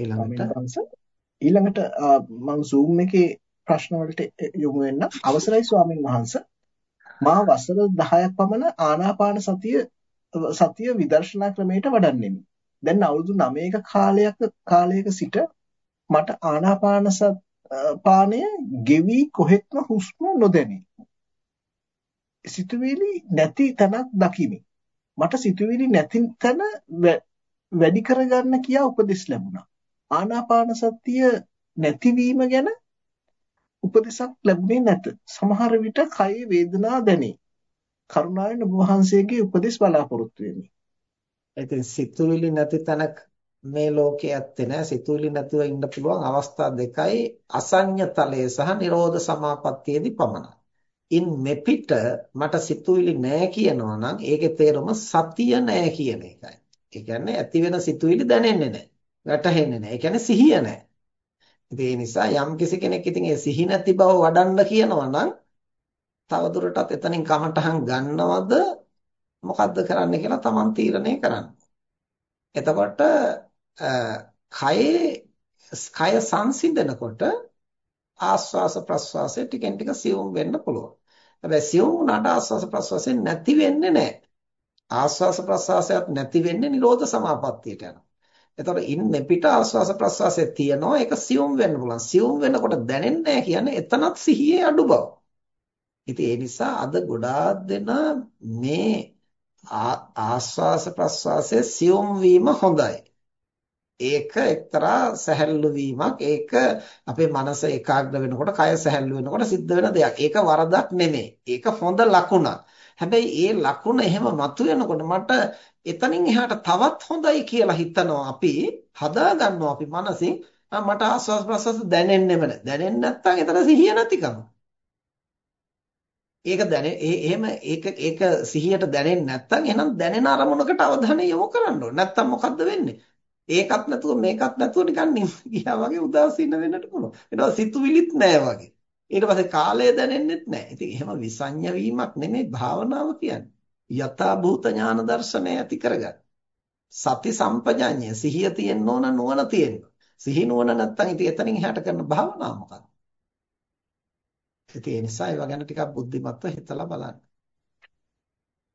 ඊළඟට ඊළඟට මම Zoom එකේ ප්‍රශ්න වලට යොමු වෙන්න අවසරයි ස්වාමින් වහන්සේ මා වසර 10ක් පමණ ආනාපාන සතිය සතිය විදර්ශනා ක්‍රමයට වඩන්නෙමි. දැන් අවුරුදු 9ක කාලයක කාලයක සිට මට ආනාපාන පානය ගෙවි කොහෙත්ම හුස්ම නොදැනේ. සිතුවිලි නැති තැනක් දකිමි. මට සිතුවිලි නැති තැන වැඩි කරගන්න කියා උපදෙස් ලැබුණා. ආනාපාන සතිය නැතිවීම ගැන උපදෙසක් ලැබුණේ නැත. සමහර විට කයේ වේදනා දැනේ. කරුණාවෙන් ඔබ වහන්සේගේ උපදෙස් බලාපොරොත්තු වෙමි. ඉතින් සිතුවිලි නැති තැනක මේ ලෝකයේ ඇත්තේ නැහැ. සිතුවිලි නැතුව ඉන්න පුළුවන් අවස්ථා දෙකයි අසඤ්ඤතලයේ සහ නිරෝධ සමාපත්තියේදී පමණයි. ඉන් මෙපිට මට සිතුවිලි නැහැ කියනවා නම් ඒකේ තේරුම සතිය නැහැ කියන එකයි. ඒ කියන්නේ ඇති වෙන සිතුවිලි දැනෙන්නේ නැහැ. වැටහෙන්නේ නැහැ. ඒ කියන්නේ සිහිය නැහැ. ඉතින් ඒ නිසා යම් කිසි කෙනෙක් ඉතින් ඒ සිහි නැති බව වඩන්න කියනවා නම් තවදුරටත් එතනින් කමටහන් ගන්නවද මොකද්ද කරන්න කියලා Taman තීරණය කරන්න. එතකොට කයේ කය සංසිඳනකොට ආස්වාස ප්‍රස්වාසය ටිකෙන් ටික සියුම් වෙන්න පුළුවන්. හැබැයි සියුම් වුණාට ආස්වාස ප්‍රස්වාසය නැති වෙන්නේ නැහැ. ආස්වාස ප්‍රස්වාසයත් නැති වෙන්නේ නිරෝධ සමාපත්තියට යනවා. එතකොට ඉන් මෙපිට ආස්වාස ප්‍රස්වාසය තියෙනවා ඒක සියුම් වෙන්න පුළුවන්. සියුම් වෙනකොට දැනෙන්නේ කියන්නේ එතනත් සිහියේ අඩු බව. ඉතින් ඒ නිසා අද ගොඩාක් දෙනා මේ ආස්වාස ප්‍රස්වාසයේ සියුම් වීම හොඳයි. ඒක එක්තරා සැහැල්ලු වීමක්. ඒක අපේ මනස ඒකාග්‍ර වෙනකොට, කය සැහැල්ලු වෙනකොට සිද්ධ වෙන දෙයක්. ඒක වරදක් නෙමෙයි. ඒක හොඳ ලකුණක්. හැබැයි ඒ ලකුණ එහෙම මතුවෙනකොට මට එතනින් එහාට තවත් හොඳයි කියලා හිතනවා අපි හදා ගන්නවා අපි මනසින් මට ආස්වාස් ප්‍රසස් දැනෙන්නෙම නැහැ. දැනෙන්නේ නැත්නම් එතන සිහිය නැතිකම. ඒක දැනේ එහෙම ඒක ඒක සිහියට දැනෙන්නේ නැත්නම් එහෙනම් දැනෙන අරමුණකට අවධානය යොමු කරන්න ඕනේ. නැත්නම් මොකද්ද වෙන්නේ? ඒකත් නැතුව මේකත් නැතුව නිකන් ගියා වගේ උදාසීන වෙන්නට පුළුවන්. ඊට සිතුවිලිත් නැහැ වගේ. ඊට පස්සේ කාලය දැනෙන්නෙත් නැහැ. ඉතින් එහෙම විසඤ්ඤ වීමක් නෙමෙයි භාවනාව කියන්නේ. යථා භූත ඥාන දර්ශනය ඇති කරගන්න. සති සම්පජඤ්ඤය සිහිය තියෙන්න ඕන නුවණ තියෙන්න. සිහි නුවණ නැත්තම් ඉතින් එතනින් එහාට කරන භාවනාව මොකක්ද? ඉතින් ඒ නිසා ඒවා ගැන ටිකක් බුද්ධිමත්ව හිතලා බලන්න.